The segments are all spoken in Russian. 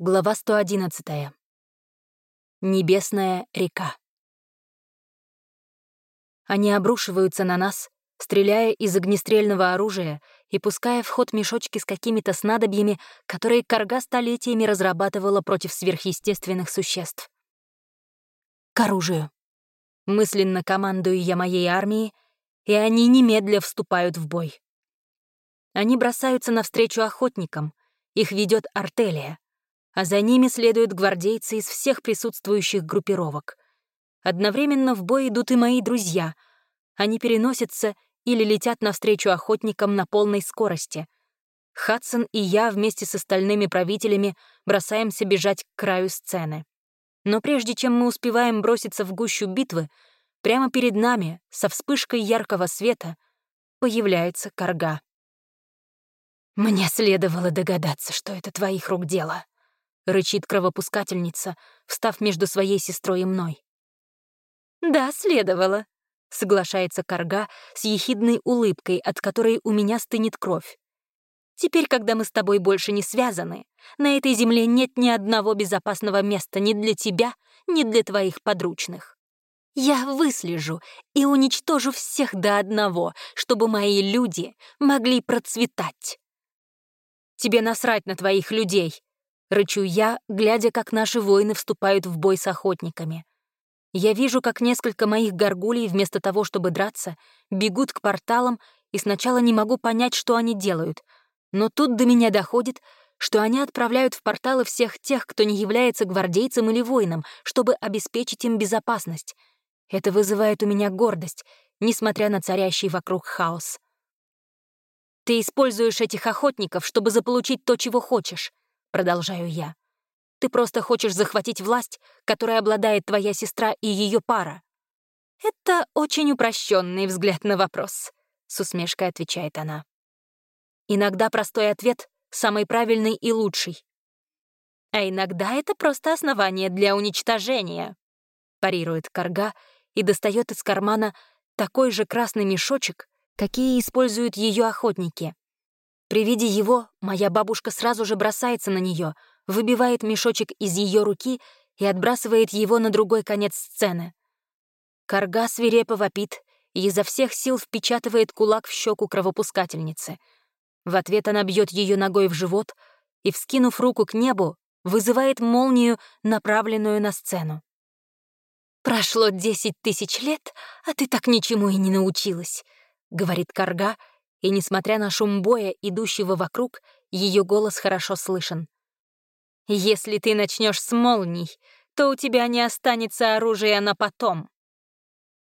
Глава 111. Небесная река. Они обрушиваются на нас, стреляя из огнестрельного оружия и пуская в ход мешочки с какими-то снадобьями, которые Карга столетиями разрабатывала против сверхъестественных существ. К оружию. Мысленно командую я моей армии, и они немедля вступают в бой. Они бросаются навстречу охотникам, их ведет артелия — а за ними следуют гвардейцы из всех присутствующих группировок. Одновременно в бой идут и мои друзья. Они переносятся или летят навстречу охотникам на полной скорости. Хадсон и я вместе с остальными правителями бросаемся бежать к краю сцены. Но прежде чем мы успеваем броситься в гущу битвы, прямо перед нами, со вспышкой яркого света, появляется корга. Мне следовало догадаться, что это твоих рук дело рычит кровопускательница, встав между своей сестрой и мной. «Да, следовало», — соглашается Карга с ехидной улыбкой, от которой у меня стынет кровь. «Теперь, когда мы с тобой больше не связаны, на этой земле нет ни одного безопасного места ни для тебя, ни для твоих подручных. Я выслежу и уничтожу всех до одного, чтобы мои люди могли процветать». «Тебе насрать на твоих людей», Рычу я, глядя, как наши воины вступают в бой с охотниками. Я вижу, как несколько моих горгулей, вместо того, чтобы драться, бегут к порталам, и сначала не могу понять, что они делают. Но тут до меня доходит, что они отправляют в порталы всех тех, кто не является гвардейцем или воином, чтобы обеспечить им безопасность. Это вызывает у меня гордость, несмотря на царящий вокруг хаос. Ты используешь этих охотников, чтобы заполучить то, чего хочешь. — продолжаю я. «Ты просто хочешь захватить власть, которой обладает твоя сестра и ее пара». «Это очень упрощенный взгляд на вопрос», — с усмешкой отвечает она. «Иногда простой ответ — самый правильный и лучший. А иногда это просто основание для уничтожения», — парирует Карга и достает из кармана такой же красный мешочек, какие используют ее охотники. При виде его моя бабушка сразу же бросается на нее, выбивает мешочек из ее руки и отбрасывает его на другой конец сцены. Карга свирепо вопит и изо всех сил впечатывает кулак в щеку кровопускательницы. В ответ она бьет ее ногой в живот и, вскинув руку к небу, вызывает молнию, направленную на сцену. «Прошло десять тысяч лет, а ты так ничему и не научилась», — говорит Карга, и, несмотря на шум боя, идущего вокруг, ее голос хорошо слышен. «Если ты начнешь с молний, то у тебя не останется оружия на потом».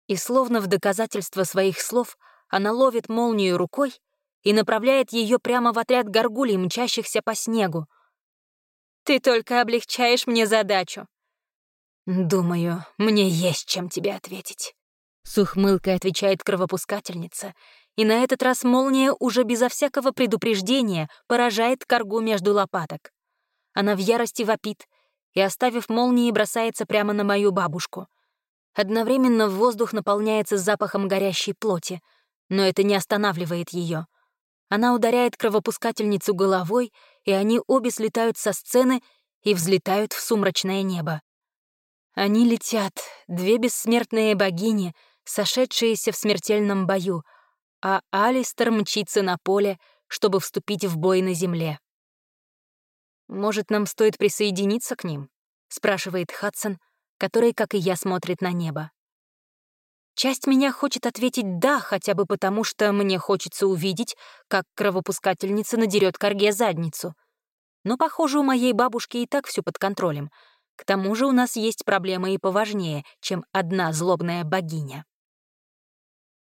И словно в доказательство своих слов она ловит молнию рукой и направляет ее прямо в отряд горгулей, мчащихся по снегу. «Ты только облегчаешь мне задачу». «Думаю, мне есть чем тебе ответить», — с ухмылкой отвечает кровопускательница и на этот раз молния уже безо всякого предупреждения поражает коргу между лопаток. Она в ярости вопит и, оставив молнии, бросается прямо на мою бабушку. Одновременно воздух наполняется запахом горящей плоти, но это не останавливает ее. Она ударяет кровопускательницу головой, и они обе слетают со сцены и взлетают в сумрачное небо. Они летят, две бессмертные богини, сошедшиеся в смертельном бою — а Алистер мчится на поле, чтобы вступить в бой на земле. «Может, нам стоит присоединиться к ним?» — спрашивает Хадсон, который, как и я, смотрит на небо. Часть меня хочет ответить «да», хотя бы потому, что мне хочется увидеть, как кровопускательница надерет корге задницу. Но, похоже, у моей бабушки и так все под контролем. К тому же у нас есть проблемы и поважнее, чем одна злобная богиня.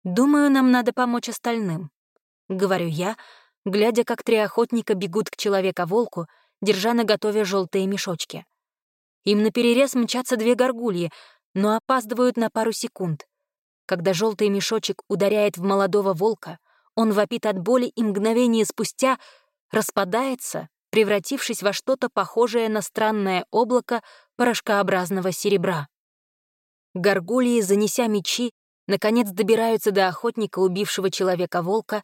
«Думаю, нам надо помочь остальным», — говорю я, глядя, как три охотника бегут к человека-волку, держа на готове желтые мешочки. Им наперерез мчатся две горгульи, но опаздывают на пару секунд. Когда желтый мешочек ударяет в молодого волка, он вопит от боли и мгновение спустя распадается, превратившись во что-то похожее на странное облако порошкообразного серебра. Горгульи, занеся мечи, наконец добираются до охотника, убившего человека-волка,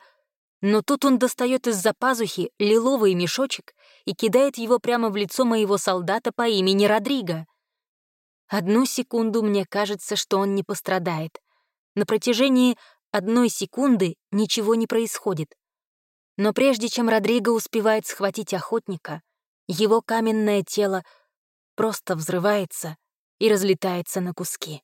но тут он достает из-за пазухи лиловый мешочек и кидает его прямо в лицо моего солдата по имени Родриго. Одну секунду мне кажется, что он не пострадает. На протяжении одной секунды ничего не происходит. Но прежде чем Родриго успевает схватить охотника, его каменное тело просто взрывается и разлетается на куски.